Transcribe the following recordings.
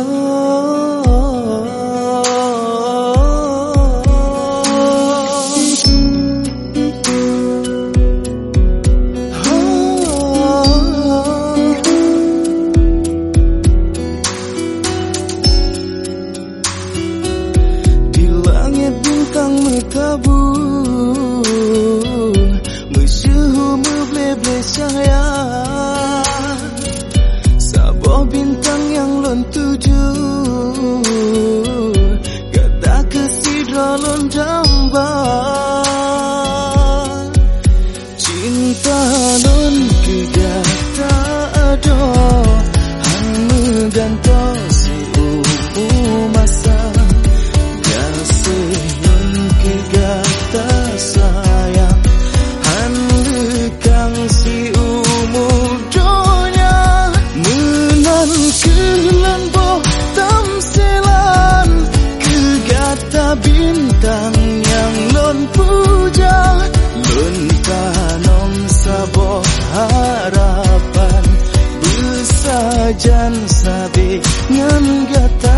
哦 sabi ngan gata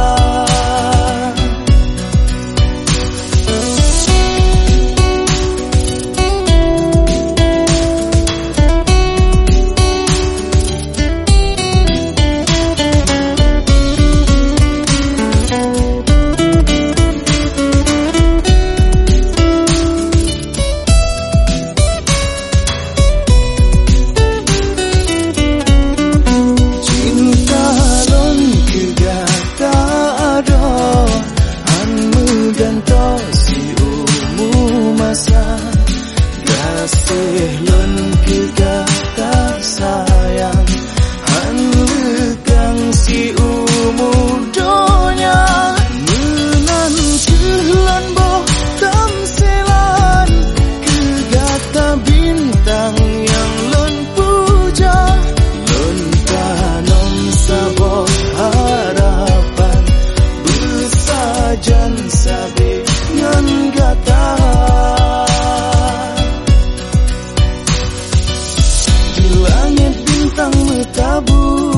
datang berkabut